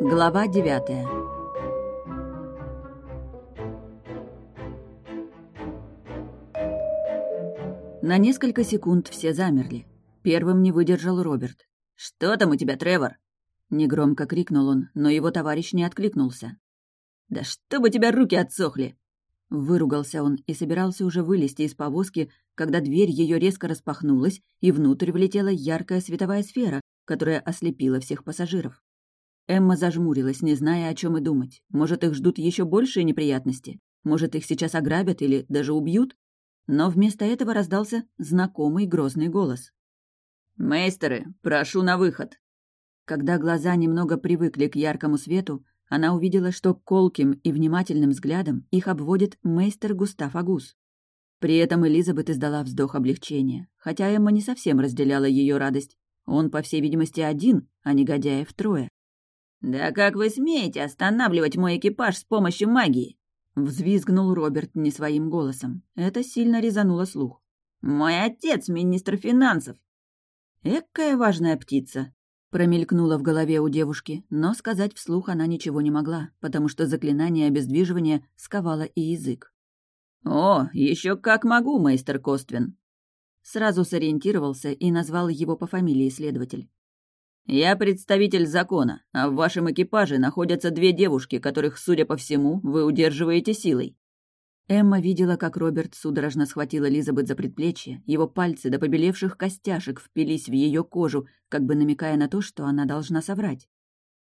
Глава девятая На несколько секунд все замерли. Первым не выдержал Роберт. «Что там у тебя, Тревор?» Негромко крикнул он, но его товарищ не откликнулся. «Да чтобы тебя руки отсохли!» Выругался он и собирался уже вылезти из повозки, когда дверь ее резко распахнулась, и внутрь влетела яркая световая сфера, которая ослепила всех пассажиров. Эмма зажмурилась, не зная, о чем и думать. Может, их ждут еще большие неприятности? Может, их сейчас ограбят или даже убьют? Но вместо этого раздался знакомый грозный голос. «Мейстеры, прошу на выход!» Когда глаза немного привыкли к яркому свету, она увидела, что колким и внимательным взглядом их обводит мейстер Густав Агус. При этом Элизабет издала вздох облегчения, хотя Эмма не совсем разделяла ее радость. Он, по всей видимости, один, а негодяев трое. «Да как вы смеете останавливать мой экипаж с помощью магии?» Взвизгнул Роберт не своим голосом. Это сильно резануло слух. «Мой отец — министр финансов!» «Экая важная птица!» Промелькнула в голове у девушки, но сказать вслух она ничего не могла, потому что заклинание обездвиживания сковало и язык. «О, еще как могу, мейстер Коствин!» Сразу сориентировался и назвал его по фамилии следователь. «Я представитель закона, а в вашем экипаже находятся две девушки, которых, судя по всему, вы удерживаете силой. Эмма видела, как Роберт судорожно схватил Элизабет за предплечье, его пальцы до побелевших костяшек впились в ее кожу, как бы намекая на то, что она должна соврать.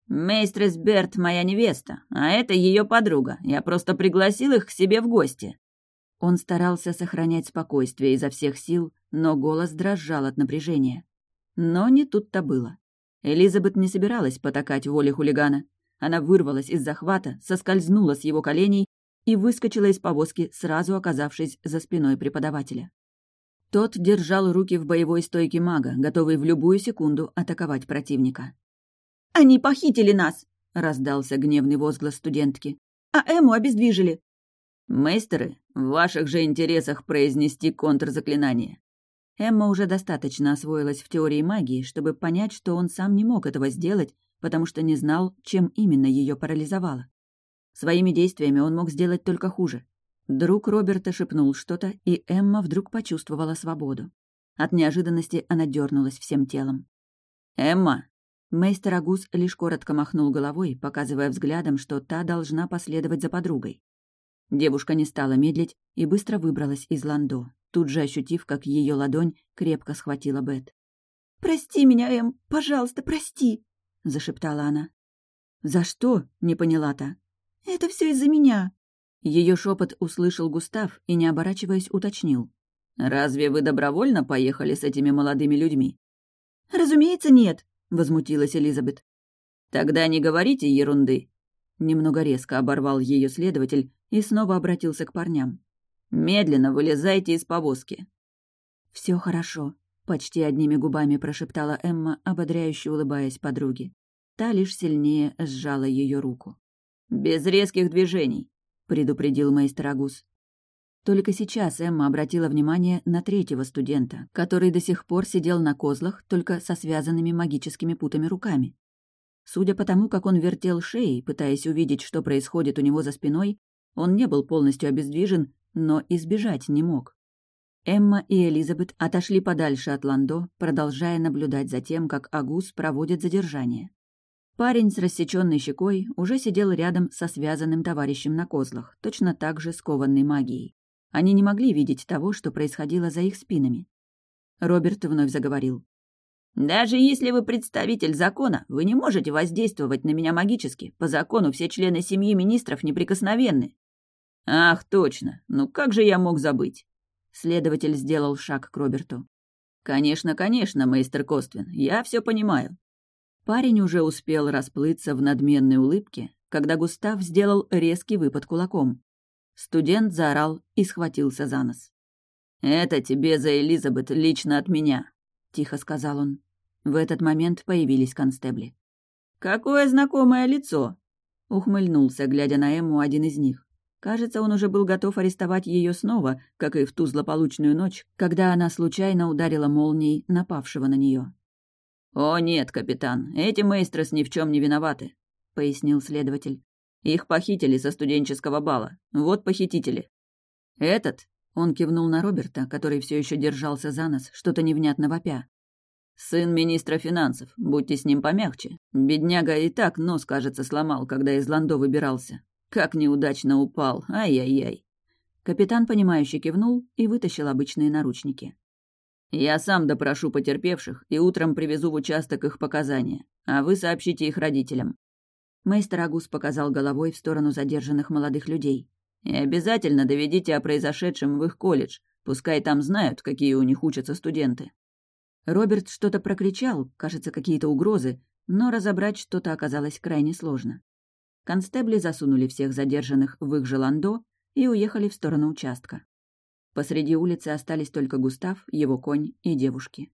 «Мейстрес Берт моя невеста, а это ее подруга. Я просто пригласил их к себе в гости». Он старался сохранять спокойствие изо всех сил, но голос дрожал от напряжения. Но не тут-то было. Элизабет не собиралась потакать воле хулигана. Она вырвалась из захвата, соскользнула с его коленей и выскочила из повозки, сразу оказавшись за спиной преподавателя. Тот держал руки в боевой стойке мага, готовый в любую секунду атаковать противника. «Они похитили нас!» — раздался гневный возглас студентки. «А Эму обездвижили!» «Мейстеры, в ваших же интересах произнести контрзаклинание». Эмма уже достаточно освоилась в теории магии, чтобы понять, что он сам не мог этого сделать, потому что не знал, чем именно ее парализовало. Своими действиями он мог сделать только хуже. Друг Роберта шепнул что-то, и Эмма вдруг почувствовала свободу. От неожиданности она дернулась всем телом. «Эмма!» Мейстер Агус лишь коротко махнул головой, показывая взглядом, что та должна последовать за подругой. Девушка не стала медлить и быстро выбралась из ландо, тут же ощутив, как ее ладонь крепко схватила Бет. «Прости меня, Эм, пожалуйста, прости!» — зашептала она. «За что?» — не поняла та. «Это все из-за меня!» Ее шепот услышал Густав и, не оборачиваясь, уточнил. «Разве вы добровольно поехали с этими молодыми людьми?» «Разумеется, нет», — возмутилась Элизабет. «Тогда не говорите ерунды», — немного резко оборвал ее следователь и снова обратился к парням. «Медленно вылезайте из повозки». Все хорошо», — почти одними губами прошептала Эмма, ободряюще улыбаясь подруге. Та лишь сильнее сжала ее руку. «Без резких движений», — предупредил мейстер Агус. Только сейчас Эмма обратила внимание на третьего студента, который до сих пор сидел на козлах, только со связанными магическими путами руками. Судя по тому, как он вертел шеей, пытаясь увидеть, что происходит у него за спиной, он не был полностью обездвижен, но избежать не мог. Эмма и Элизабет отошли подальше от Ландо, продолжая наблюдать за тем, как Агус проводит задержание. Парень с рассеченной щекой уже сидел рядом со связанным товарищем на козлах, точно так же скованной магией. Они не могли видеть того, что происходило за их спинами. Роберт вновь заговорил. «Даже если вы представитель закона, вы не можете воздействовать на меня магически. По закону все члены семьи министров неприкосновенны». «Ах, точно! Ну как же я мог забыть?» Следователь сделал шаг к Роберту. «Конечно, конечно, мейстер Коствин, я все понимаю. Парень уже успел расплыться в надменной улыбке, когда Густав сделал резкий выпад кулаком. Студент заорал и схватился за нос. «Это тебе за Элизабет лично от меня», — тихо сказал он. В этот момент появились констебли. «Какое знакомое лицо!» — ухмыльнулся, глядя на Эмму один из них. Кажется, он уже был готов арестовать ее снова, как и в ту злополучную ночь, когда она случайно ударила молнией напавшего на нее. «О нет, капитан, эти мейстрос ни в чем не виноваты», — пояснил следователь. «Их похитили со студенческого бала. Вот похитители». «Этот?» — он кивнул на Роберта, который все еще держался за нос, что-то невнятно вопя. «Сын министра финансов. Будьте с ним помягче. Бедняга и так нос, кажется, сломал, когда из Ландо выбирался. Как неудачно упал. Ай-яй-яй». Капитан, понимающе кивнул и вытащил обычные наручники. «Я сам допрошу потерпевших и утром привезу в участок их показания, а вы сообщите их родителям». Мейстер Агус показал головой в сторону задержанных молодых людей. «И обязательно доведите о произошедшем в их колледж, пускай там знают, какие у них учатся студенты». Роберт что-то прокричал, кажется, какие-то угрозы, но разобрать что-то оказалось крайне сложно. Констебли засунули всех задержанных в их же ландо и уехали в сторону участка. Посреди улицы остались только Густав, его конь и девушки.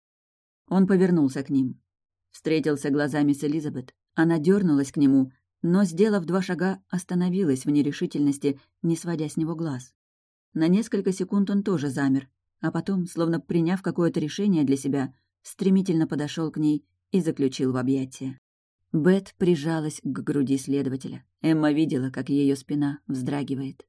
Он повернулся к ним. Встретился глазами с Элизабет. Она дернулась к нему, но, сделав два шага, остановилась в нерешительности, не сводя с него глаз. На несколько секунд он тоже замер, а потом, словно приняв какое-то решение для себя, стремительно подошел к ней и заключил в объятия. Бет прижалась к груди следователя. Эмма видела, как ее спина вздрагивает.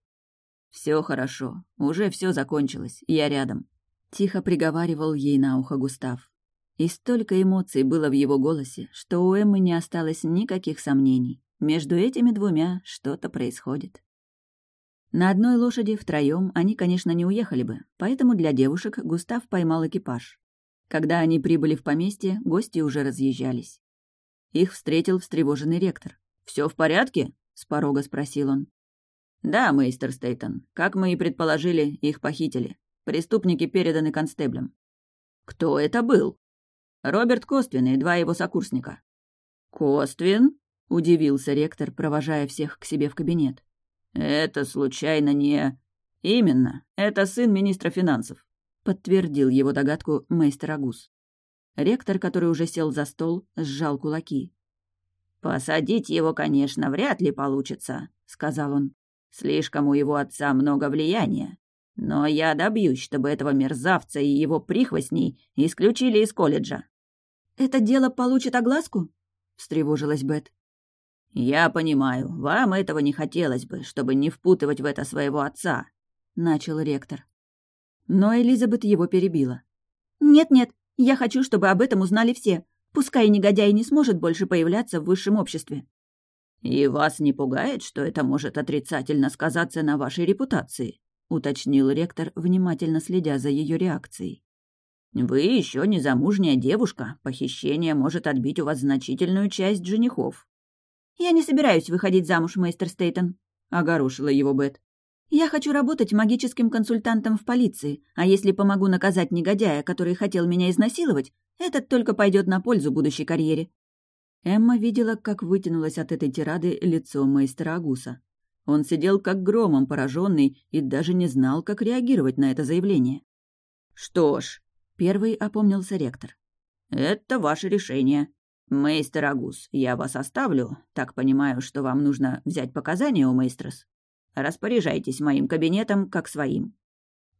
Все хорошо, уже все закончилось, я рядом», — тихо приговаривал ей на ухо Густав. И столько эмоций было в его голосе, что у Эммы не осталось никаких сомнений. Между этими двумя что-то происходит. На одной лошади втроем они, конечно, не уехали бы, поэтому для девушек Густав поймал экипаж. Когда они прибыли в поместье, гости уже разъезжались. Их встретил встревоженный ректор. Все в порядке?» — с порога спросил он. «Да, мейстер Стейтон. Как мы и предположили, их похитили. Преступники переданы констеблям». «Кто это был?» «Роберт Коствин и два его сокурсника». «Коствин?» — удивился ректор, провожая всех к себе в кабинет. «Это случайно не...» «Именно. Это сын министра финансов», — подтвердил его догадку мейстер Агус. Ректор, который уже сел за стол, сжал кулаки. «Посадить его, конечно, вряд ли получится», — сказал он. Слишком у его отца много влияния. Но я добьюсь, чтобы этого мерзавца и его прихвостней исключили из колледжа». «Это дело получит огласку?» — встревожилась Бет. «Я понимаю, вам этого не хотелось бы, чтобы не впутывать в это своего отца», — начал ректор. Но Элизабет его перебила. «Нет-нет, я хочу, чтобы об этом узнали все. Пускай негодяй не сможет больше появляться в высшем обществе». «И вас не пугает, что это может отрицательно сказаться на вашей репутации?» — уточнил ректор, внимательно следя за ее реакцией. «Вы еще не замужняя девушка. Похищение может отбить у вас значительную часть женихов». «Я не собираюсь выходить замуж, мейстер Стейтон», — огорошила его Бет. «Я хочу работать магическим консультантом в полиции, а если помогу наказать негодяя, который хотел меня изнасиловать, этот только пойдет на пользу будущей карьере. Эмма видела, как вытянулось от этой тирады лицо мейстера Агуса. Он сидел как громом пораженный и даже не знал, как реагировать на это заявление. «Что ж», — первый опомнился ректор, — «это ваше решение. Мейстер Агус, я вас оставлю. Так понимаю, что вам нужно взять показания у мейстрес. Распоряжайтесь моим кабинетом как своим».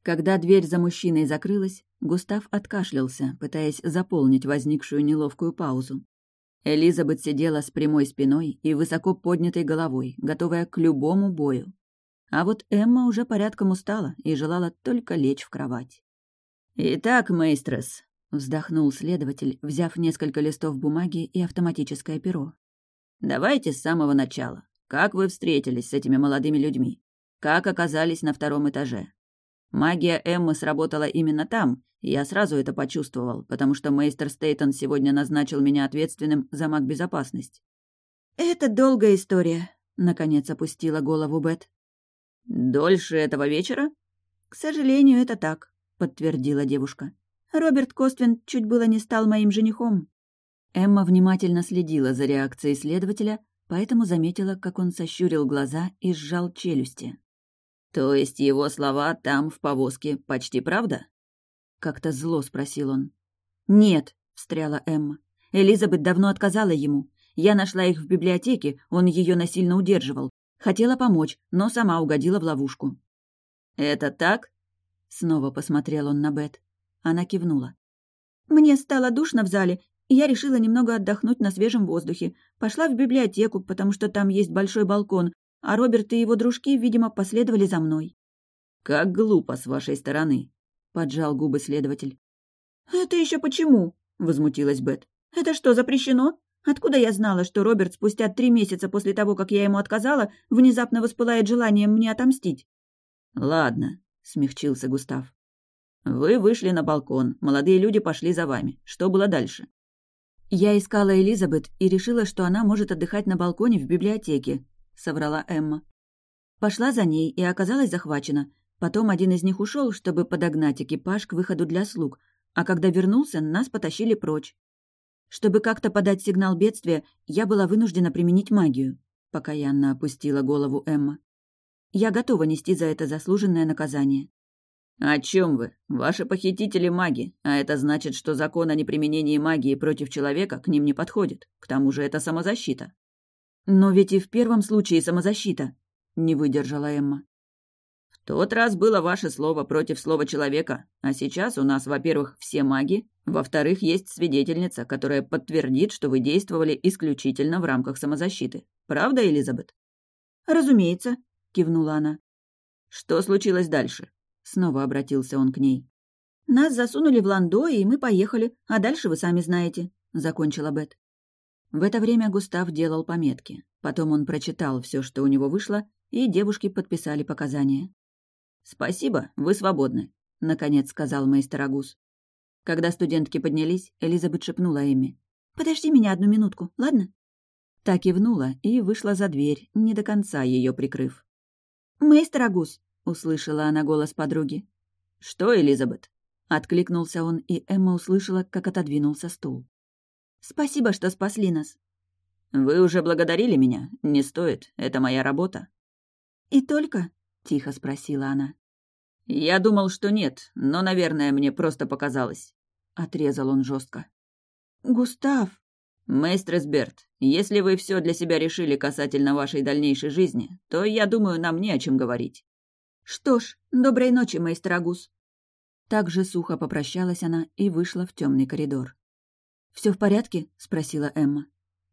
Когда дверь за мужчиной закрылась, Густав откашлялся, пытаясь заполнить возникшую неловкую паузу. Элизабет сидела с прямой спиной и высоко поднятой головой, готовая к любому бою. А вот Эмма уже порядком устала и желала только лечь в кровать. «Итак, мейстрес», — вздохнул следователь, взяв несколько листов бумаги и автоматическое перо. «Давайте с самого начала. Как вы встретились с этими молодыми людьми? Как оказались на втором этаже? Магия Эммы сработала именно там, и я сразу это почувствовал, потому что мейстер Стейтон сегодня назначил меня ответственным за маг-безопасность. «Это долгая история», — наконец опустила голову Бет. «Дольше этого вечера?» «К сожалению, это так», — подтвердила девушка. «Роберт Коствин чуть было не стал моим женихом». Эмма внимательно следила за реакцией следователя, поэтому заметила, как он сощурил глаза и сжал челюсти. «То есть его слова там, в повозке, почти правда?» Как-то зло спросил он. «Нет», — встряла Эмма. «Элизабет давно отказала ему. Я нашла их в библиотеке, он ее насильно удерживал. Хотела помочь, но сама угодила в ловушку». «Это так?» Снова посмотрел он на Бет. Она кивнула. «Мне стало душно в зале, Я решила немного отдохнуть на свежем воздухе. Пошла в библиотеку, потому что там есть большой балкон, а Роберт и его дружки, видимо, последовали за мной. «Как глупо с вашей стороны», — поджал губы следователь. «Это еще почему?» — возмутилась Бет. «Это что, запрещено? Откуда я знала, что Роберт спустя три месяца после того, как я ему отказала, внезапно воспылает желанием мне отомстить?» «Ладно», — смягчился Густав. «Вы вышли на балкон, молодые люди пошли за вами. Что было дальше?» «Я искала Элизабет и решила, что она может отдыхать на балконе в библиотеке», — соврала Эмма. Пошла за ней и оказалась захвачена. Потом один из них ушел, чтобы подогнать экипаж к выходу для слуг, а когда вернулся, нас потащили прочь. Чтобы как-то подать сигнал бедствия, я была вынуждена применить магию, покаянно опустила голову Эмма. Я готова нести за это заслуженное наказание. «О чем вы? Ваши похитители маги, а это значит, что закон о неприменении магии против человека к ним не подходит. К тому же это самозащита». «Но ведь и в первом случае самозащита», — не выдержала Эмма. «В тот раз было ваше слово против слова человека, а сейчас у нас, во-первых, все маги, во-вторых, есть свидетельница, которая подтвердит, что вы действовали исключительно в рамках самозащиты. Правда, Элизабет?» «Разумеется», — кивнула она. «Что случилось дальше?» Снова обратился он к ней. «Нас засунули в ландо, и мы поехали, а дальше вы сами знаете», — закончила Бет. В это время Густав делал пометки. Потом он прочитал все, что у него вышло, и девушки подписали показания. «Спасибо, вы свободны», — наконец сказал мейстер Агус. Когда студентки поднялись, Элизабет шепнула Эмми. «Подожди меня одну минутку, ладно?» Так кивнула и вышла за дверь, не до конца ее прикрыв. «Мейстер Агус, — услышала она голос подруги. «Что, Элизабет?» — откликнулся он, и Эмма услышала, как отодвинулся стул. «Спасибо, что спасли нас». «Вы уже благодарили меня? Не стоит. Это моя работа». «И только?» — тихо спросила она. «Я думал, что нет, но, наверное, мне просто показалось». Отрезал он жестко. «Густав!» «Мейстрес Берт, если вы все для себя решили касательно вашей дальнейшей жизни, то, я думаю, нам не о чем говорить. «Что ж, доброй ночи, мейстер Агус». Так же сухо попрощалась она и вышла в темный коридор. Все в порядке?» — спросила Эмма.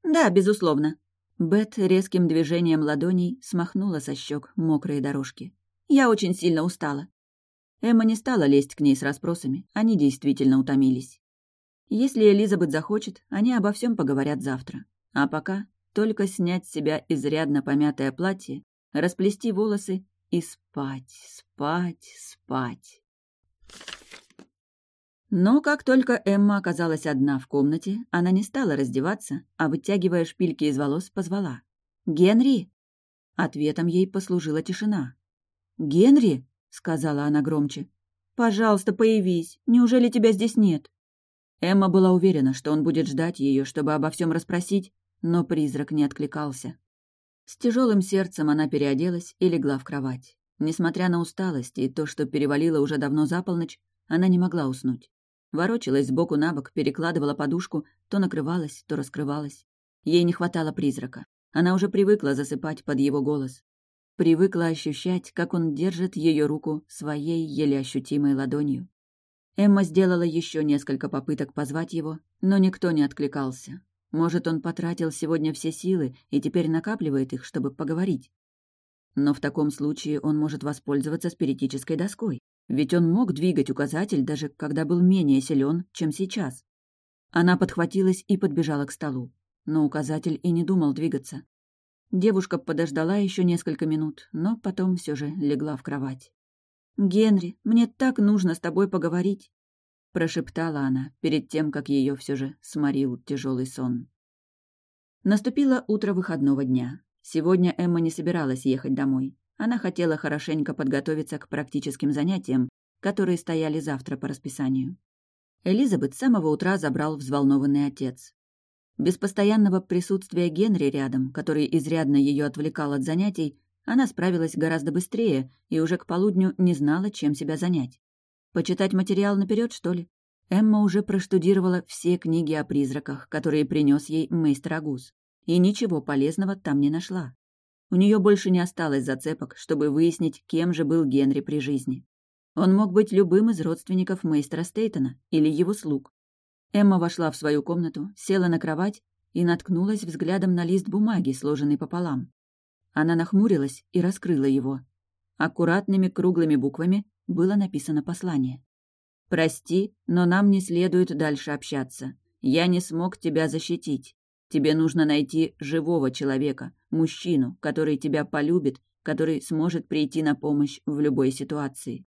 «Да, безусловно». Бет резким движением ладоней смахнула со щек мокрые дорожки. «Я очень сильно устала». Эмма не стала лезть к ней с расспросами, они действительно утомились. Если Элизабет захочет, они обо всем поговорят завтра. А пока только снять с себя изрядно помятое платье, расплести волосы и спать, спать, спать. Но как только Эмма оказалась одна в комнате, она не стала раздеваться, а, вытягивая шпильки из волос, позвала. «Генри!» Ответом ей послужила тишина. «Генри!» — сказала она громче. «Пожалуйста, появись. Неужели тебя здесь нет?» Эмма была уверена, что он будет ждать ее, чтобы обо всем расспросить, но призрак не откликался. С тяжелым сердцем она переоделась и легла в кровать. Несмотря на усталость и то, что перевалило уже давно за полночь, она не могла уснуть. Ворочалась сбоку на бок, перекладывала подушку, то накрывалась, то раскрывалась. Ей не хватало призрака. Она уже привыкла засыпать под его голос. Привыкла ощущать, как он держит ее руку своей еле ощутимой ладонью. Эмма сделала еще несколько попыток позвать его, но никто не откликался. Может, он потратил сегодня все силы и теперь накапливает их, чтобы поговорить. Но в таком случае он может воспользоваться спиритической доской, ведь он мог двигать указатель, даже когда был менее силен, чем сейчас. Она подхватилась и подбежала к столу, но указатель и не думал двигаться. Девушка подождала еще несколько минут, но потом все же легла в кровать. «Генри, мне так нужно с тобой поговорить прошептала она перед тем, как ее все же сморил тяжелый сон. Наступило утро выходного дня. Сегодня Эмма не собиралась ехать домой. Она хотела хорошенько подготовиться к практическим занятиям, которые стояли завтра по расписанию. Элизабет с самого утра забрал взволнованный отец. Без постоянного присутствия Генри рядом, который изрядно ее отвлекал от занятий, она справилась гораздо быстрее и уже к полудню не знала, чем себя занять. Почитать материал наперед, что ли? Эмма уже проштудировала все книги о призраках, которые принес ей мейстер Агус, и ничего полезного там не нашла. У нее больше не осталось зацепок, чтобы выяснить, кем же был Генри при жизни. Он мог быть любым из родственников мейстера Стейтона или его слуг. Эмма вошла в свою комнату, села на кровать и наткнулась взглядом на лист бумаги, сложенный пополам. Она нахмурилась и раскрыла его. Аккуратными круглыми буквами было написано послание. «Прости, но нам не следует дальше общаться. Я не смог тебя защитить. Тебе нужно найти живого человека, мужчину, который тебя полюбит, который сможет прийти на помощь в любой ситуации.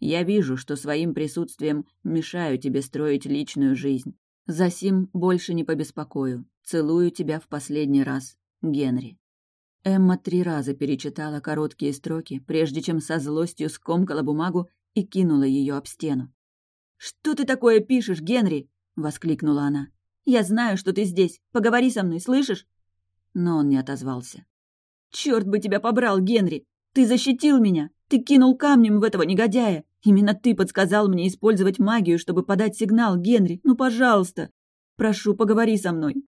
Я вижу, что своим присутствием мешаю тебе строить личную жизнь. Засим больше не побеспокою. Целую тебя в последний раз. Генри. Эмма три раза перечитала короткие строки, прежде чем со злостью скомкала бумагу и кинула ее об стену. «Что ты такое пишешь, Генри?» — воскликнула она. «Я знаю, что ты здесь. Поговори со мной, слышишь?» Но он не отозвался. «Черт бы тебя побрал, Генри! Ты защитил меня! Ты кинул камнем в этого негодяя! Именно ты подсказал мне использовать магию, чтобы подать сигнал, Генри! Ну, пожалуйста! Прошу, поговори со мной!»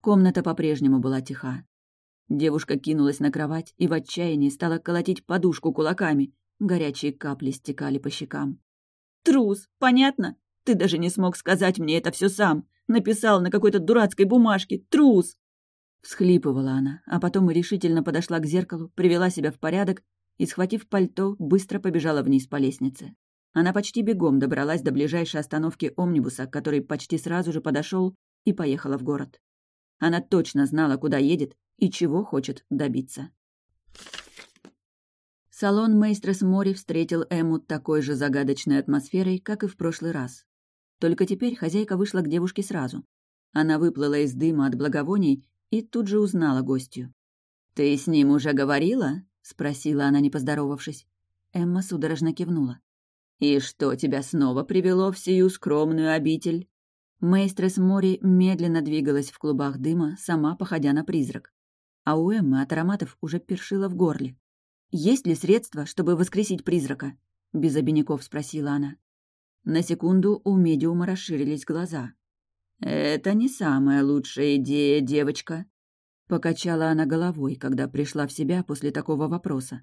Комната по-прежнему была тиха. Девушка кинулась на кровать и в отчаянии стала колотить подушку кулаками. Горячие капли стекали по щекам. «Трус, понятно? Ты даже не смог сказать мне это все сам. Написал на какой-то дурацкой бумажке. Трус!» Всхлипывала она, а потом решительно подошла к зеркалу, привела себя в порядок и, схватив пальто, быстро побежала вниз по лестнице. Она почти бегом добралась до ближайшей остановки омнибуса, который почти сразу же подошел и поехала в город. Она точно знала, куда едет и чего хочет добиться. Салон Мейстрес Мори встретил Эму такой же загадочной атмосферой, как и в прошлый раз. Только теперь хозяйка вышла к девушке сразу. Она выплыла из дыма от благовоний и тут же узнала гостью. «Ты с ним уже говорила?» — спросила она, не поздоровавшись. Эмма судорожно кивнула. «И что тебя снова привело в сию скромную обитель?» Мейстрес Мори медленно двигалась в клубах дыма, сама походя на призрак. А у Эммы от ароматов уже першила в горле. «Есть ли средства, чтобы воскресить призрака?» — без обиняков спросила она. На секунду у медиума расширились глаза. «Это не самая лучшая идея, девочка», — покачала она головой, когда пришла в себя после такого вопроса.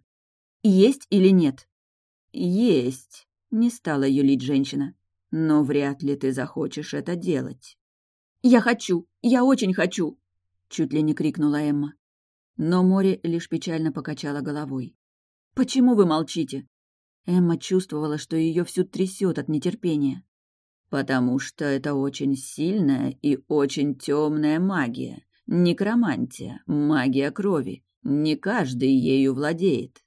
«Есть или нет?» «Есть», — не стала юлить женщина. «Но вряд ли ты захочешь это делать». «Я хочу! Я очень хочу!» — чуть ли не крикнула Эмма. Но море лишь печально покачала головой. «Почему вы молчите?» Эмма чувствовала, что ее всю трясет от нетерпения. «Потому что это очень сильная и очень темная магия. Некромантия, магия крови. Не каждый ею владеет».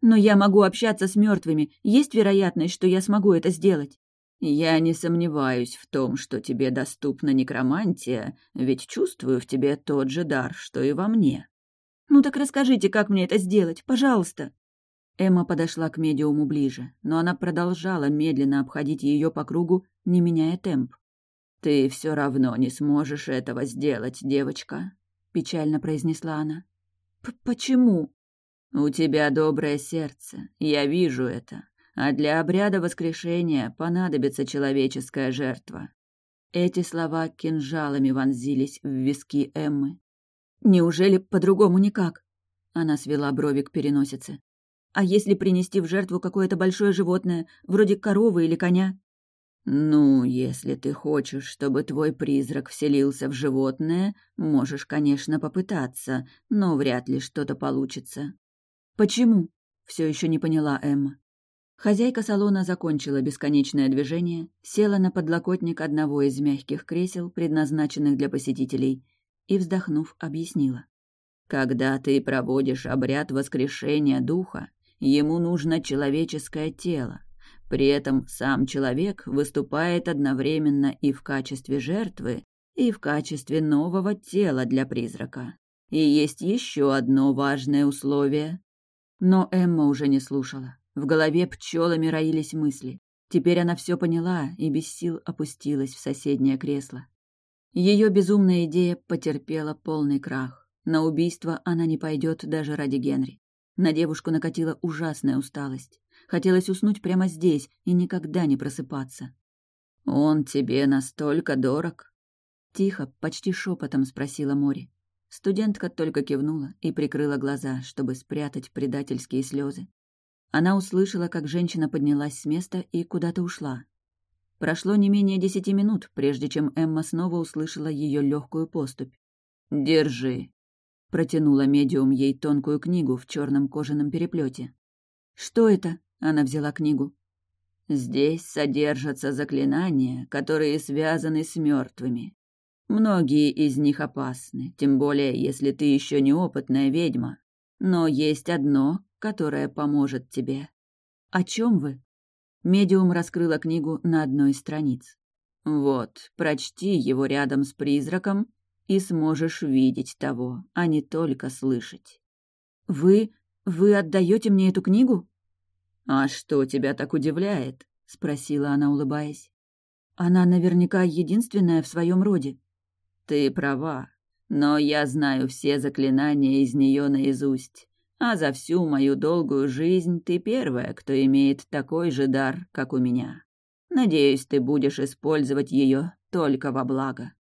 «Но я могу общаться с мертвыми. Есть вероятность, что я смогу это сделать?» «Я не сомневаюсь в том, что тебе доступна некромантия, ведь чувствую в тебе тот же дар, что и во мне». «Ну так расскажите, как мне это сделать, пожалуйста». Эмма подошла к медиуму ближе, но она продолжала медленно обходить ее по кругу, не меняя темп. «Ты все равно не сможешь этого сделать, девочка», — печально произнесла она. «Почему?» «У тебя доброе сердце, я вижу это, а для обряда воскрешения понадобится человеческая жертва». Эти слова кинжалами вонзились в виски Эммы. «Неужели по-другому никак?» Она свела брови к переносице. А если принести в жертву какое-то большое животное, вроде коровы или коня? Ну, если ты хочешь, чтобы твой призрак вселился в животное, можешь, конечно, попытаться, но вряд ли что-то получится. Почему? Все еще не поняла Эмма. Хозяйка салона закончила бесконечное движение, села на подлокотник одного из мягких кресел, предназначенных для посетителей, и, вздохнув, объяснила. Когда ты проводишь обряд воскрешения духа, Ему нужно человеческое тело. При этом сам человек выступает одновременно и в качестве жертвы, и в качестве нового тела для призрака. И есть еще одно важное условие. Но Эмма уже не слушала. В голове пчелами роились мысли. Теперь она все поняла и без сил опустилась в соседнее кресло. Ее безумная идея потерпела полный крах. На убийство она не пойдет даже ради Генри. На девушку накатила ужасная усталость. Хотелось уснуть прямо здесь и никогда не просыпаться. «Он тебе настолько дорог?» Тихо, почти шепотом спросила Мори. Студентка только кивнула и прикрыла глаза, чтобы спрятать предательские слезы. Она услышала, как женщина поднялась с места и куда-то ушла. Прошло не менее десяти минут, прежде чем Эмма снова услышала ее легкую поступь. «Держи», — протянула медиум ей тонкую книгу в черном кожаном переплете. «Что это?» — она взяла книгу. «Здесь содержатся заклинания, которые связаны с мертвыми. Многие из них опасны, тем более, если ты еще неопытная ведьма. Но есть одно, которое поможет тебе». «О чем вы?» Медиум раскрыла книгу на одной из страниц. «Вот, прочти его рядом с призраком, и сможешь видеть того, а не только слышать». «Вы... вы отдаете мне эту книгу?» «А что тебя так удивляет?» — спросила она, улыбаясь. «Она наверняка единственная в своем роде». «Ты права, но я знаю все заклинания из нее наизусть а за всю мою долгую жизнь ты первая, кто имеет такой же дар, как у меня. Надеюсь, ты будешь использовать ее только во благо».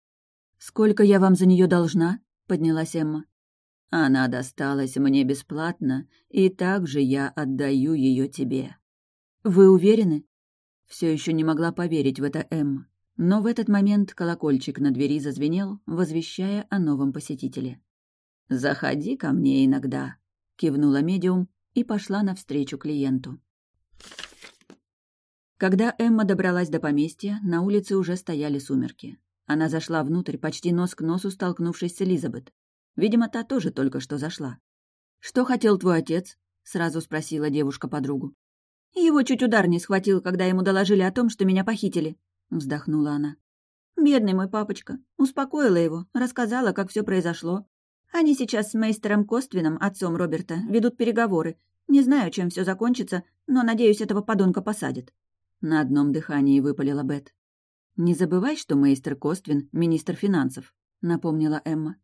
«Сколько я вам за нее должна?» — поднялась Эмма. «Она досталась мне бесплатно, и также я отдаю ее тебе». «Вы уверены?» Все еще не могла поверить в это Эмма. Но в этот момент колокольчик на двери зазвенел, возвещая о новом посетителе. «Заходи ко мне иногда», кивнула медиум и пошла навстречу клиенту. Когда Эмма добралась до поместья, на улице уже стояли сумерки. Она зашла внутрь, почти нос к носу столкнувшись с Элизабет. Видимо, та тоже только что зашла. «Что хотел твой отец?» — сразу спросила девушка подругу. «Его чуть удар не схватил, когда ему доложили о том, что меня похитили», — вздохнула она. «Бедный мой папочка. Успокоила его, рассказала, как все произошло. Они сейчас с мейстером Коствином, отцом Роберта, ведут переговоры. Не знаю, чем все закончится, но, надеюсь, этого подонка посадят». На одном дыхании выпалила Бет. «Не забывай, что мейстер Коствин — министр финансов», — напомнила Эмма.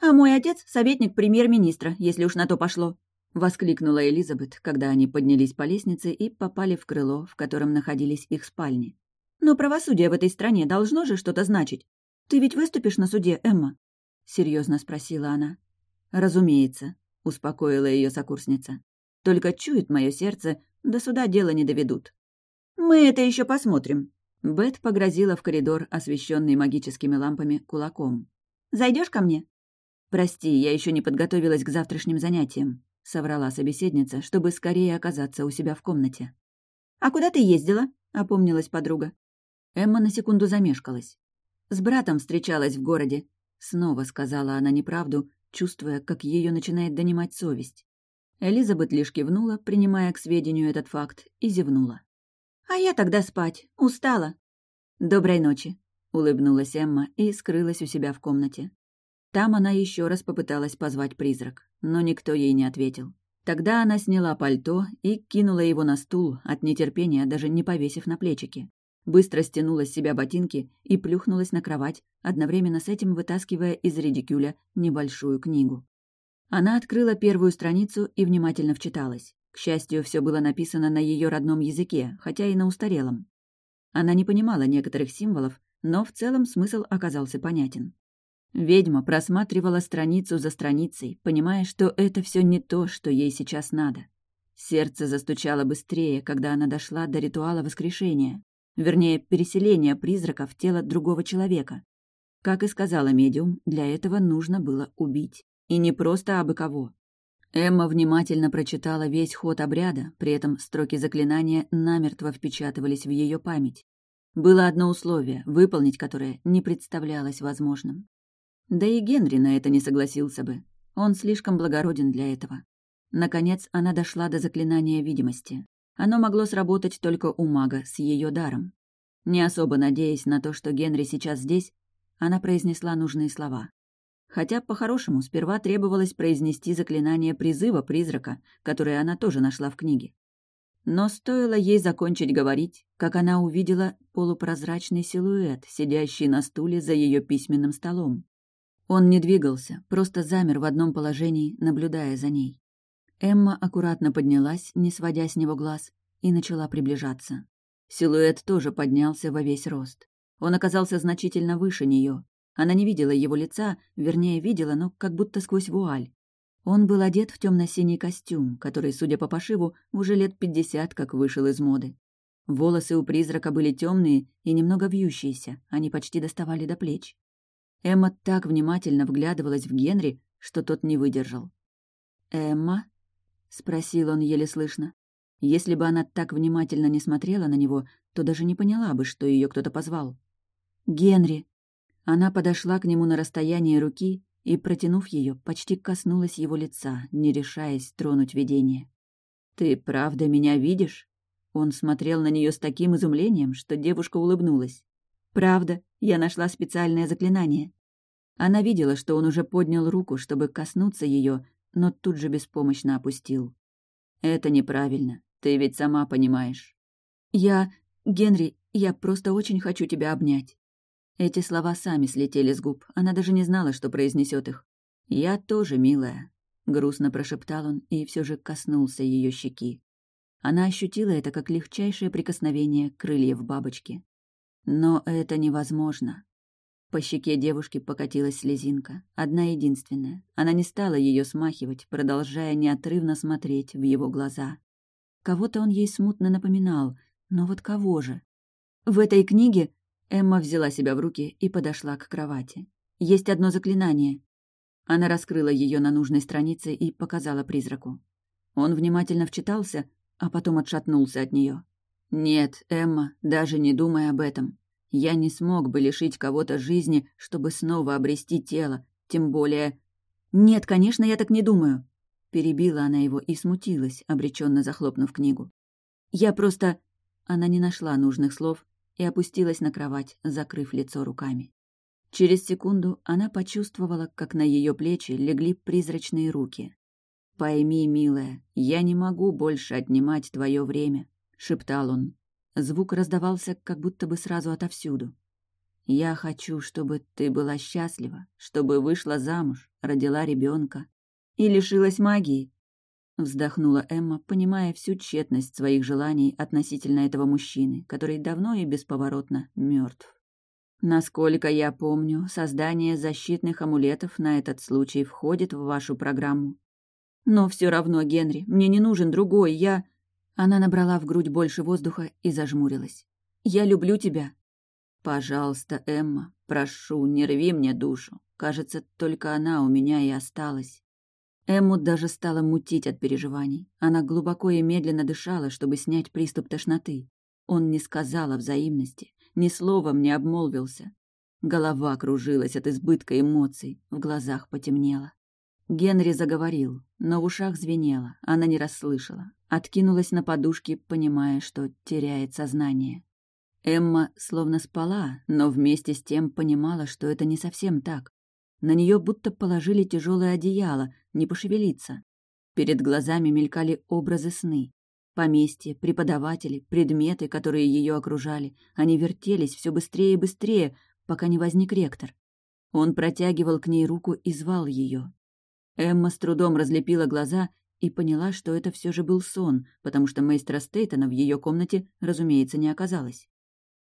«А мой отец — советник премьер-министра, если уж на то пошло», — воскликнула Элизабет, когда они поднялись по лестнице и попали в крыло, в котором находились их спальни. «Но правосудие в этой стране должно же что-то значить. Ты ведь выступишь на суде, Эмма?» — серьезно спросила она. «Разумеется», — успокоила ее сокурсница. «Только чует мое сердце, до суда дело не доведут». «Мы это еще посмотрим». Бет погрозила в коридор, освещенный магическими лампами, кулаком. Зайдешь ко мне?» «Прости, я еще не подготовилась к завтрашним занятиям», — соврала собеседница, чтобы скорее оказаться у себя в комнате. «А куда ты ездила?» — опомнилась подруга. Эмма на секунду замешкалась. «С братом встречалась в городе. Снова сказала она неправду, чувствуя, как ее начинает донимать совесть. Элизабет лишь кивнула, принимая к сведению этот факт, и зевнула. «А я тогда спать. Устала». «Доброй ночи», — улыбнулась Эмма и скрылась у себя в комнате. Там она еще раз попыталась позвать призрак, но никто ей не ответил. Тогда она сняла пальто и кинула его на стул, от нетерпения даже не повесив на плечики быстро стянула с себя ботинки и плюхнулась на кровать, одновременно с этим вытаскивая из редикюля небольшую книгу. Она открыла первую страницу и внимательно вчиталась. К счастью, все было написано на ее родном языке, хотя и на устарелом. Она не понимала некоторых символов, но в целом смысл оказался понятен. Ведьма просматривала страницу за страницей, понимая, что это все не то, что ей сейчас надо. Сердце застучало быстрее, когда она дошла до ритуала воскрешения. Вернее, переселение призрака в тело другого человека. Как и сказала медиум, для этого нужно было убить. И не просто абы кого. Эмма внимательно прочитала весь ход обряда, при этом строки заклинания намертво впечатывались в ее память. Было одно условие, выполнить которое не представлялось возможным. Да и Генри на это не согласился бы. Он слишком благороден для этого. Наконец она дошла до заклинания видимости. Оно могло сработать только у мага с ее даром. Не особо надеясь на то, что Генри сейчас здесь, она произнесла нужные слова. Хотя, по-хорошему, сперва требовалось произнести заклинание призыва призрака, которое она тоже нашла в книге. Но стоило ей закончить говорить, как она увидела полупрозрачный силуэт, сидящий на стуле за ее письменным столом. Он не двигался, просто замер в одном положении, наблюдая за ней. Эмма аккуратно поднялась, не сводя с него глаз, и начала приближаться. Силуэт тоже поднялся во весь рост. Он оказался значительно выше нее. Она не видела его лица, вернее, видела, но как будто сквозь вуаль. Он был одет в темно-синий костюм, который, судя по пошиву, уже лет пятьдесят как вышел из моды. Волосы у призрака были темные и немного вьющиеся, они почти доставали до плеч. Эмма так внимательно вглядывалась в Генри, что тот не выдержал. «Эмма?» — спросил он еле слышно. Если бы она так внимательно не смотрела на него, то даже не поняла бы, что ее кто-то позвал. «Генри!» Она подошла к нему на расстояние руки и, протянув ее, почти коснулась его лица, не решаясь тронуть видение. «Ты правда меня видишь?» Он смотрел на нее с таким изумлением, что девушка улыбнулась. «Правда, я нашла специальное заклинание». Она видела, что он уже поднял руку, чтобы коснуться ее, но тут же беспомощно опустил. «Это неправильно. Ты ведь сама понимаешь». «Я... Генри, я просто очень хочу тебя обнять». Эти слова сами слетели с губ. Она даже не знала, что произнесет их. «Я тоже, милая», — грустно прошептал он и все же коснулся ее щеки. Она ощутила это как легчайшее прикосновение крыльев бабочки. Но это невозможно. По щеке девушки покатилась слезинка, одна единственная. Она не стала ее смахивать, продолжая неотрывно смотреть в его глаза. Кого-то он ей смутно напоминал, но вот кого же? В этой книге Эмма взяла себя в руки и подошла к кровати. Есть одно заклинание. Она раскрыла ее на нужной странице и показала призраку. Он внимательно вчитался, а потом отшатнулся от нее. «Нет, Эмма, даже не думай об этом. Я не смог бы лишить кого-то жизни, чтобы снова обрести тело, тем более...» «Нет, конечно, я так не думаю», — перебила она его и смутилась, обреченно захлопнув книгу. «Я просто...» Она не нашла нужных слов и опустилась на кровать, закрыв лицо руками. Через секунду она почувствовала, как на ее плечи легли призрачные руки. «Пойми, милая, я не могу больше отнимать твое время», — шептал он. Звук раздавался как будто бы сразу отовсюду. «Я хочу, чтобы ты была счастлива, чтобы вышла замуж, родила ребенка и лишилась магии», — вздохнула Эмма, понимая всю тщетность своих желаний относительно этого мужчины, который давно и бесповоротно мертв. Насколько я помню, создание защитных амулетов на этот случай входит в вашу программу. Но все равно, Генри, мне не нужен другой, я...» Она набрала в грудь больше воздуха и зажмурилась. «Я люблю тебя». «Пожалуйста, Эмма, прошу, не рви мне душу. Кажется, только она у меня и осталась». Эмму даже стало мутить от переживаний. Она глубоко и медленно дышала, чтобы снять приступ тошноты. Он не сказал о взаимности, ни словом не обмолвился. Голова кружилась от избытка эмоций, в глазах потемнело. Генри заговорил, но в ушах звенело, она не расслышала. Откинулась на подушки, понимая, что теряет сознание. Эмма словно спала, но вместе с тем понимала, что это не совсем так. На нее будто положили тяжелое одеяло, не пошевелиться. Перед глазами мелькали образы сны. Поместье, преподаватели, предметы, которые ее окружали. Они вертелись все быстрее и быстрее, пока не возник ректор. Он протягивал к ней руку и звал ее. Эмма с трудом разлепила глаза и поняла, что это все же был сон, потому что мейстра Стейтона в ее комнате, разумеется, не оказалось.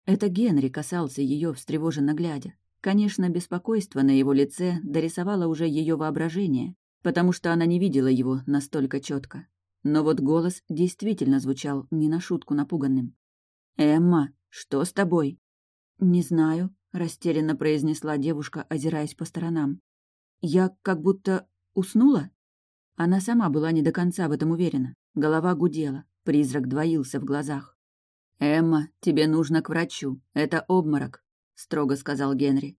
Это Генри касался ее, встревоженно глядя. Конечно, беспокойство на его лице дорисовало уже ее воображение, потому что она не видела его настолько четко. Но вот голос действительно звучал не на шутку напуганным. «Эмма, что с тобой?» «Не знаю», — растерянно произнесла девушка, озираясь по сторонам. «Я как будто Уснула? Она сама была не до конца в этом уверена. Голова гудела, призрак двоился в глазах. «Эмма, тебе нужно к врачу. Это обморок», — строго сказал Генри.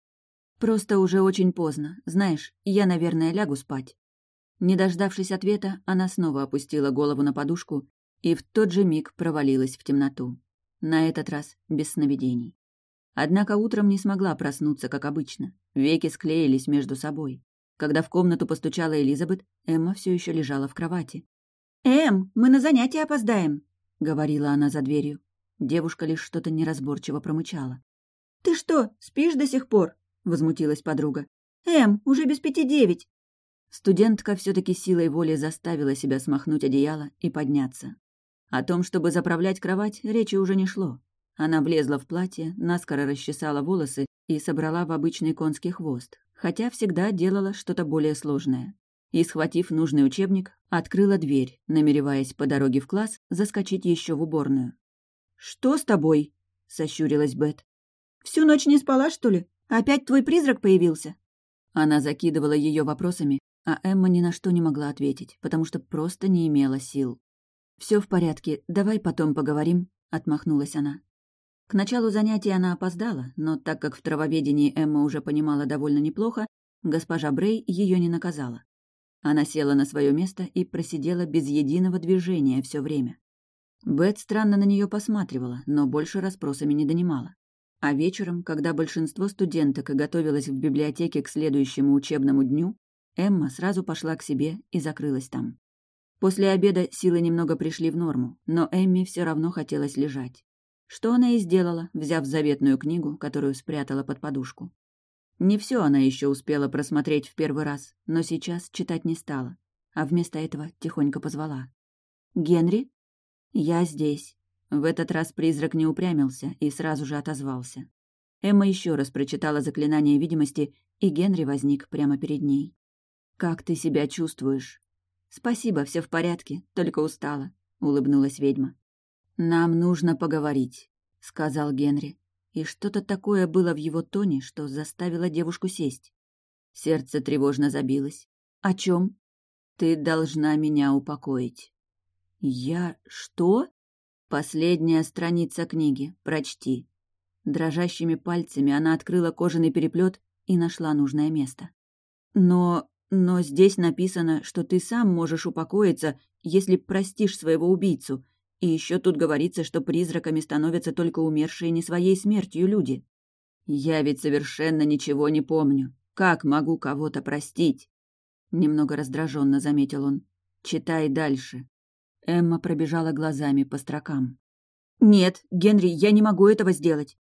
«Просто уже очень поздно. Знаешь, я, наверное, лягу спать». Не дождавшись ответа, она снова опустила голову на подушку и в тот же миг провалилась в темноту. На этот раз без сновидений. Однако утром не смогла проснуться, как обычно. Веки склеились между собой. Когда в комнату постучала Элизабет, Эмма все еще лежала в кровати. «Эм, мы на занятия опоздаем», — говорила она за дверью. Девушка лишь что-то неразборчиво промычала. «Ты что, спишь до сих пор?» — возмутилась подруга. «Эм, уже без пяти девять». Студентка все таки силой воли заставила себя смахнуть одеяло и подняться. О том, чтобы заправлять кровать, речи уже не шло. Она влезла в платье, наскоро расчесала волосы и собрала в обычный конский хвост, хотя всегда делала что-то более сложное. И, схватив нужный учебник, открыла дверь, намереваясь по дороге в класс заскочить еще в уборную. «Что с тобой?» — сощурилась Бет. «Всю ночь не спала, что ли? Опять твой призрак появился?» Она закидывала ее вопросами, а Эмма ни на что не могла ответить, потому что просто не имела сил. Все в порядке, давай потом поговорим», — отмахнулась она. К началу занятия она опоздала, но так как в травоведении Эмма уже понимала довольно неплохо, госпожа Брей ее не наказала. Она села на свое место и просидела без единого движения все время. Бет странно на нее посматривала, но больше расспросами не донимала. А вечером, когда большинство студенток готовилось в библиотеке к следующему учебному дню, Эмма сразу пошла к себе и закрылась там. После обеда силы немного пришли в норму, но Эмми все равно хотелось лежать. Что она и сделала, взяв заветную книгу, которую спрятала под подушку. Не все она еще успела просмотреть в первый раз, но сейчас читать не стала, а вместо этого тихонько позвала. «Генри?» «Я здесь». В этот раз призрак не упрямился и сразу же отозвался. Эмма еще раз прочитала заклинание видимости, и Генри возник прямо перед ней. «Как ты себя чувствуешь?» «Спасибо, все в порядке, только устала», — улыбнулась ведьма. «Нам нужно поговорить», — сказал Генри. И что-то такое было в его тоне, что заставило девушку сесть. Сердце тревожно забилось. «О чем? «Ты должна меня упокоить». «Я... что?» «Последняя страница книги. Прочти». Дрожащими пальцами она открыла кожаный переплет и нашла нужное место. «Но... но здесь написано, что ты сам можешь упокоиться, если простишь своего убийцу. И еще тут говорится, что призраками становятся только умершие не своей смертью люди. Я ведь совершенно ничего не помню. Как могу кого-то простить?» Немного раздраженно заметил он. «Читай дальше». Эмма пробежала глазами по строкам. «Нет, Генри, я не могу этого сделать!»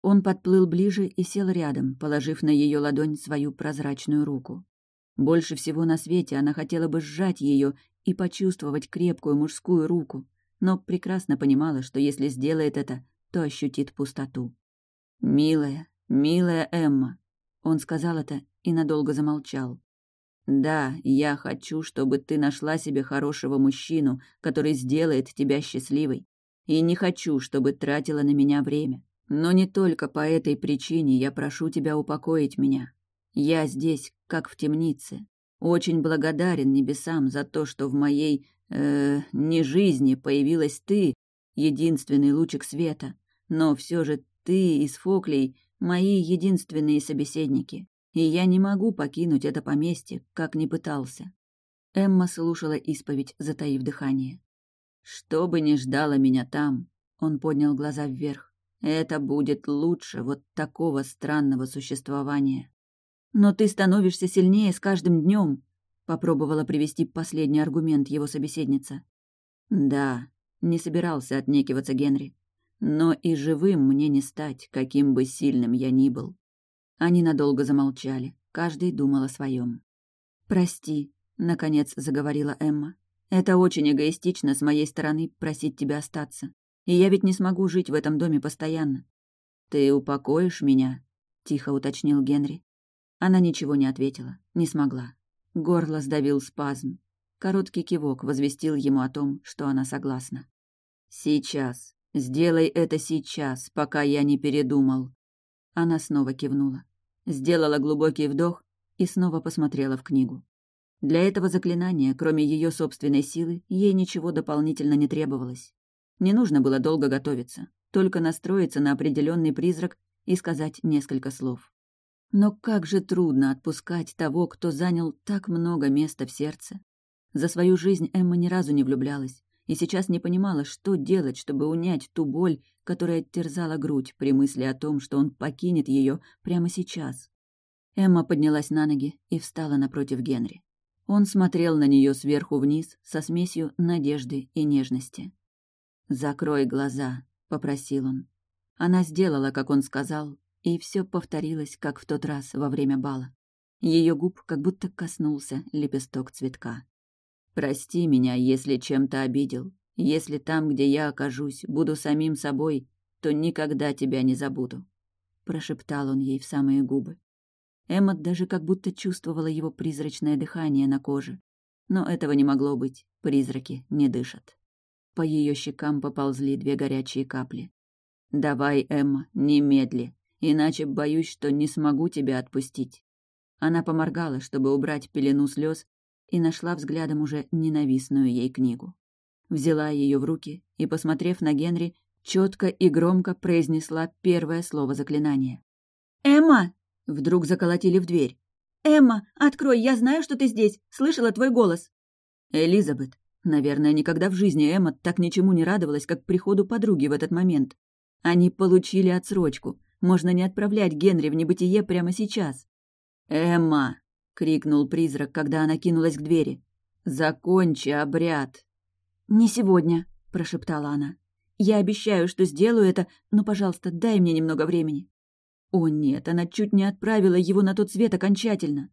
Он подплыл ближе и сел рядом, положив на ее ладонь свою прозрачную руку. Больше всего на свете она хотела бы сжать ее и почувствовать крепкую мужскую руку, но прекрасно понимала, что если сделает это, то ощутит пустоту. «Милая, милая Эмма», — он сказал это и надолго замолчал. Да, я хочу, чтобы ты нашла себе хорошего мужчину, который сделает тебя счастливой. И не хочу, чтобы тратила на меня время. Но не только по этой причине я прошу тебя упокоить меня. Я здесь, как в темнице. Очень благодарен небесам за то, что в моей, э, не жизни появилась ты, единственный лучик света. Но все же ты и Сфоклей — мои единственные собеседники и я не могу покинуть это поместье, как ни пытался. Эмма слушала исповедь, затаив дыхание. «Что бы ни ждало меня там», — он поднял глаза вверх, — «это будет лучше вот такого странного существования». «Но ты становишься сильнее с каждым днем», — попробовала привести последний аргумент его собеседница. «Да», — не собирался отнекиваться Генри, — «но и живым мне не стать, каким бы сильным я ни был». Они надолго замолчали, каждый думал о своем. «Прости», — наконец заговорила Эмма. «Это очень эгоистично с моей стороны просить тебя остаться. И я ведь не смогу жить в этом доме постоянно». «Ты упокоишь меня?» — тихо уточнил Генри. Она ничего не ответила, не смогла. Горло сдавил спазм. Короткий кивок возвестил ему о том, что она согласна. «Сейчас. Сделай это сейчас, пока я не передумал». Она снова кивнула сделала глубокий вдох и снова посмотрела в книгу. Для этого заклинания, кроме ее собственной силы, ей ничего дополнительно не требовалось. Не нужно было долго готовиться, только настроиться на определенный призрак и сказать несколько слов. Но как же трудно отпускать того, кто занял так много места в сердце. За свою жизнь Эмма ни разу не влюблялась и сейчас не понимала, что делать, чтобы унять ту боль, которая терзала грудь при мысли о том, что он покинет ее прямо сейчас. Эмма поднялась на ноги и встала напротив Генри. Он смотрел на нее сверху вниз со смесью надежды и нежности. «Закрой глаза», — попросил он. Она сделала, как он сказал, и все повторилось, как в тот раз во время бала. Ее губ как будто коснулся лепесток цветка. «Прости меня, если чем-то обидел. Если там, где я окажусь, буду самим собой, то никогда тебя не забуду», — прошептал он ей в самые губы. Эмма даже как будто чувствовала его призрачное дыхание на коже. Но этого не могло быть, призраки не дышат. По ее щекам поползли две горячие капли. «Давай, Эмма, немедли, иначе боюсь, что не смогу тебя отпустить». Она поморгала, чтобы убрать пелену слез, и нашла взглядом уже ненавистную ей книгу. Взяла ее в руки и, посмотрев на Генри, четко и громко произнесла первое слово заклинания. «Эмма!» — вдруг заколотили в дверь. «Эмма, открой, я знаю, что ты здесь, слышала твой голос». «Элизабет». Наверное, никогда в жизни Эмма так ничему не радовалась, как приходу подруги в этот момент. Они получили отсрочку. Можно не отправлять Генри в небытие прямо сейчас. «Эмма!» — крикнул призрак, когда она кинулась к двери. «Закончи обряд!» «Не сегодня», — прошептала она. «Я обещаю, что сделаю это, но, пожалуйста, дай мне немного времени». О нет, она чуть не отправила его на тот свет окончательно.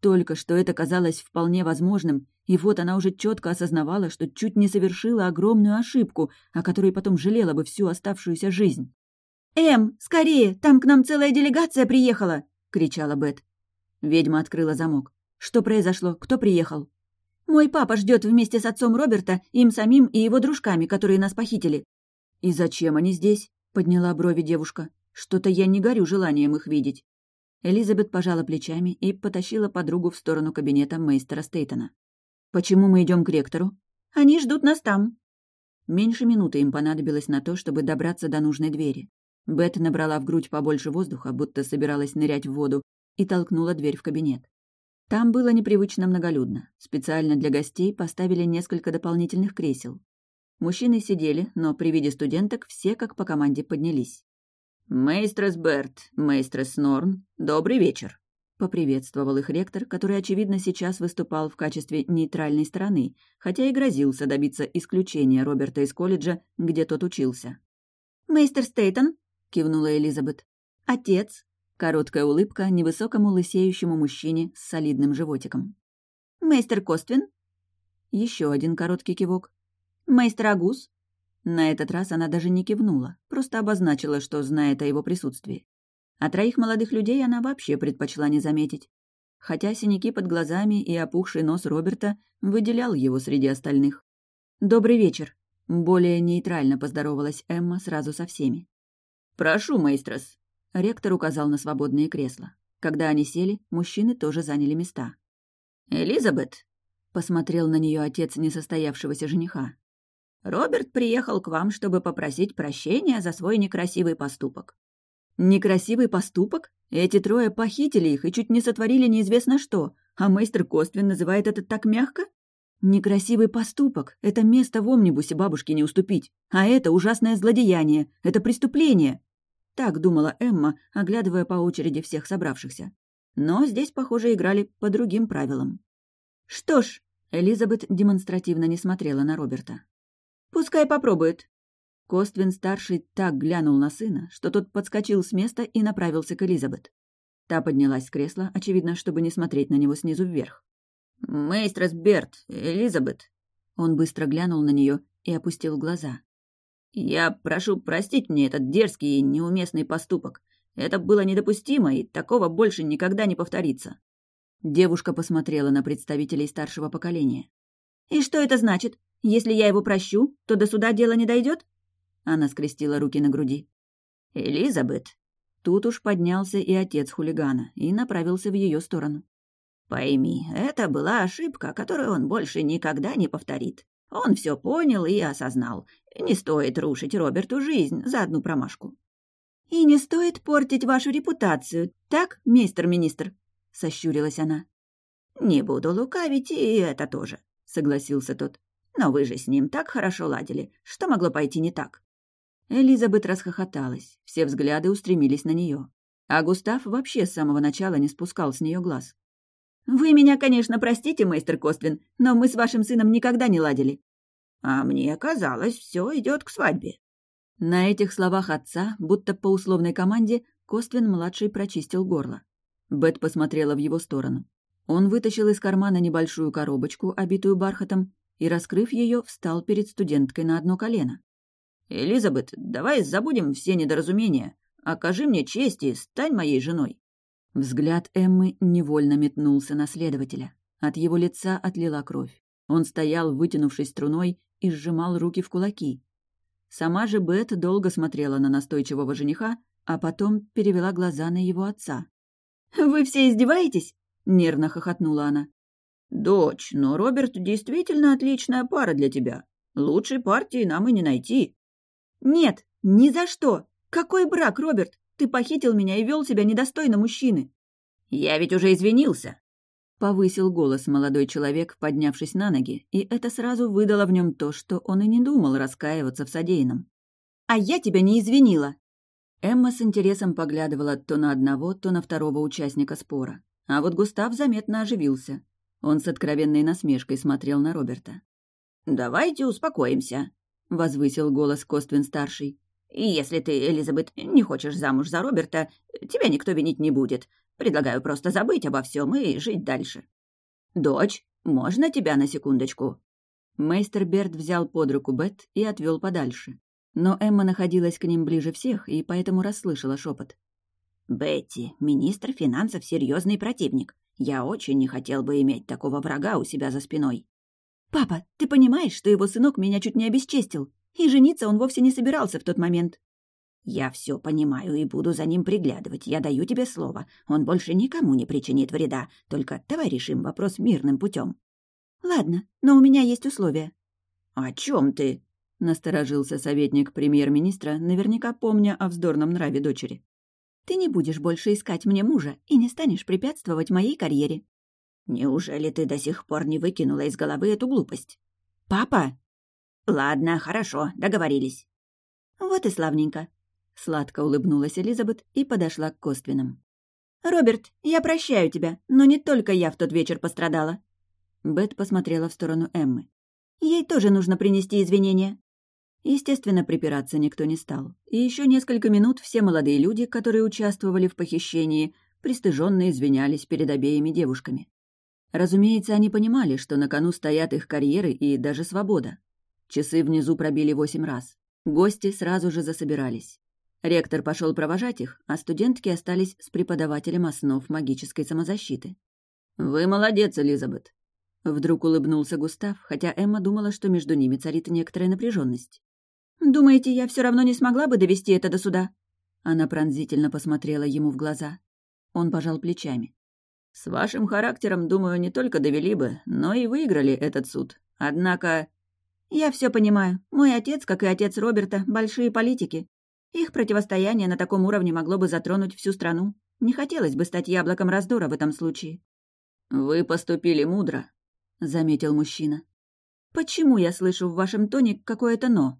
Только что это казалось вполне возможным, и вот она уже четко осознавала, что чуть не совершила огромную ошибку, о которой потом жалела бы всю оставшуюся жизнь. «Эм, скорее, там к нам целая делегация приехала!» — кричала Бет. Ведьма открыла замок. «Что произошло? Кто приехал?» «Мой папа ждет вместе с отцом Роберта, им самим и его дружками, которые нас похитили». «И зачем они здесь?» — подняла брови девушка. «Что-то я не горю желанием их видеть». Элизабет пожала плечами и потащила подругу в сторону кабинета мейстера Стейтона. «Почему мы идем к ректору?» «Они ждут нас там». Меньше минуты им понадобилось на то, чтобы добраться до нужной двери. Бет набрала в грудь побольше воздуха, будто собиралась нырять в воду, и толкнула дверь в кабинет. Там было непривычно многолюдно. Специально для гостей поставили несколько дополнительных кресел. Мужчины сидели, но при виде студенток все как по команде поднялись. «Мейстрес Берт, мейстрес Норн, добрый вечер», — поприветствовал их ректор, который, очевидно, сейчас выступал в качестве нейтральной стороны, хотя и грозился добиться исключения Роберта из колледжа, где тот учился. «Мейстер Стейтон», — кивнула Элизабет. «Отец, Короткая улыбка невысокому лысеющему мужчине с солидным животиком. «Мейстер Коствин?» Еще один короткий кивок. «Мейстер Агус?» На этот раз она даже не кивнула, просто обозначила, что знает о его присутствии. А троих молодых людей она вообще предпочла не заметить. Хотя синяки под глазами и опухший нос Роберта выделял его среди остальных. «Добрый вечер», — более нейтрально поздоровалась Эмма сразу со всеми. «Прошу, мейстрос», Ректор указал на свободные кресла. Когда они сели, мужчины тоже заняли места. «Элизабет», — посмотрел на нее отец несостоявшегося жениха, «Роберт приехал к вам, чтобы попросить прощения за свой некрасивый поступок». «Некрасивый поступок? Эти трое похитили их и чуть не сотворили неизвестно что, а мейстер Коствин называет это так мягко?» «Некрасивый поступок — это место в омнибусе бабушке не уступить, а это ужасное злодеяние, это преступление, так думала Эмма, оглядывая по очереди всех собравшихся. Но здесь, похоже, играли по другим правилам. «Что ж», — Элизабет демонстративно не смотрела на Роберта. «Пускай попробует». Коствин-старший так глянул на сына, что тот подскочил с места и направился к Элизабет. Та поднялась с кресла, очевидно, чтобы не смотреть на него снизу вверх. «Мейстрес Берт, Элизабет!» Он быстро глянул на нее и опустил глаза. Я прошу простить мне этот дерзкий и неуместный поступок. Это было недопустимо, и такого больше никогда не повторится». Девушка посмотрела на представителей старшего поколения. «И что это значит? Если я его прощу, то до суда дело не дойдет? Она скрестила руки на груди. «Элизабет». Тут уж поднялся и отец хулигана и направился в ее сторону. «Пойми, это была ошибка, которую он больше никогда не повторит. Он все понял и осознал. Не стоит рушить Роберту жизнь за одну промашку. «И не стоит портить вашу репутацию, так, мистер-министр?» — сощурилась она. «Не буду лукавить, и это тоже», — согласился тот. «Но вы же с ним так хорошо ладили. Что могло пойти не так?» Элизабет расхохоталась. Все взгляды устремились на нее. А Густав вообще с самого начала не спускал с нее глаз. «Вы меня, конечно, простите, мейстер Коствин, но мы с вашим сыном никогда не ладили». «А мне казалось, все идет к свадьбе». На этих словах отца, будто по условной команде, Коствин-младший прочистил горло. Бет посмотрела в его сторону. Он вытащил из кармана небольшую коробочку, обитую бархатом, и, раскрыв ее, встал перед студенткой на одно колено. «Элизабет, давай забудем все недоразумения. Окажи мне честь и стань моей женой». Взгляд Эммы невольно метнулся на следователя. От его лица отлила кровь. Он стоял, вытянувшись струной, и сжимал руки в кулаки. Сама же Бет долго смотрела на настойчивого жениха, а потом перевела глаза на его отца. «Вы все издеваетесь?» — нервно хохотнула она. «Дочь, но Роберт действительно отличная пара для тебя. Лучшей партии нам и не найти». «Нет, ни за что! Какой брак, Роберт? Ты похитил меня и вел себя недостойно мужчины!» «Я ведь уже извинился!» Повысил голос молодой человек, поднявшись на ноги, и это сразу выдало в нем то, что он и не думал раскаиваться в содеянном. «А я тебя не извинила!» Эмма с интересом поглядывала то на одного, то на второго участника спора. А вот Густав заметно оживился. Он с откровенной насмешкой смотрел на Роберта. «Давайте успокоимся», — возвысил голос Коствин-старший. «И если ты, Элизабет, не хочешь замуж за Роберта, тебя никто винить не будет. Предлагаю просто забыть обо всем и жить дальше. Дочь, можно тебя на секундочку?» Мейстер Берт взял под руку Бет и отвел подальше. Но Эмма находилась к ним ближе всех и поэтому расслышала шепот. «Бетти, министр финансов — серьезный противник. Я очень не хотел бы иметь такого врага у себя за спиной». «Папа, ты понимаешь, что его сынок меня чуть не обесчестил? И жениться он вовсе не собирался в тот момент». «Я все понимаю и буду за ним приглядывать. Я даю тебе слово. Он больше никому не причинит вреда. Только давай решим вопрос мирным путем. «Ладно, но у меня есть условия». «О чем ты?» — насторожился советник премьер-министра, наверняка помня о вздорном нраве дочери. «Ты не будешь больше искать мне мужа и не станешь препятствовать моей карьере». «Неужели ты до сих пор не выкинула из головы эту глупость?» «Папа!» «Ладно, хорошо, договорились». «Вот и славненько», — сладко улыбнулась Элизабет и подошла к Коствинам. «Роберт, я прощаю тебя, но не только я в тот вечер пострадала». Бет посмотрела в сторону Эммы. «Ей тоже нужно принести извинения». Естественно, припираться никто не стал. И еще несколько минут все молодые люди, которые участвовали в похищении, пристыженно извинялись перед обеими девушками. Разумеется, они понимали, что на кону стоят их карьеры и даже свобода. Часы внизу пробили восемь раз. Гости сразу же засобирались. Ректор пошел провожать их, а студентки остались с преподавателем основ магической самозащиты. «Вы молодец, Элизабет!» Вдруг улыбнулся Густав, хотя Эмма думала, что между ними царит некоторая напряженность. «Думаете, я все равно не смогла бы довести это до суда?» Она пронзительно посмотрела ему в глаза. Он пожал плечами. «С вашим характером, думаю, не только довели бы, но и выиграли этот суд. Однако...» «Я все понимаю. Мой отец, как и отец Роберта, большие политики. Их противостояние на таком уровне могло бы затронуть всю страну. Не хотелось бы стать яблоком раздора в этом случае». «Вы поступили мудро», — заметил мужчина. «Почему я слышу в вашем тоне какое-то «но»?»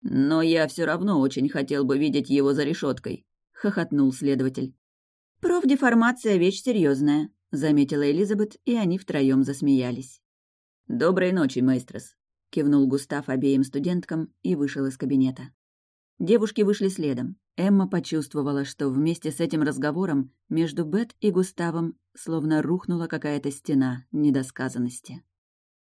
«Но я все равно очень хотел бы видеть его за решеткой», — хохотнул следователь. «Профдеформация — вещь серьезная, заметила Элизабет, и они втроем засмеялись. «Доброй ночи, мейстрес», — кивнул Густав обеим студенткам и вышел из кабинета. Девушки вышли следом. Эмма почувствовала, что вместе с этим разговором между Бет и Густавом словно рухнула какая-то стена недосказанности.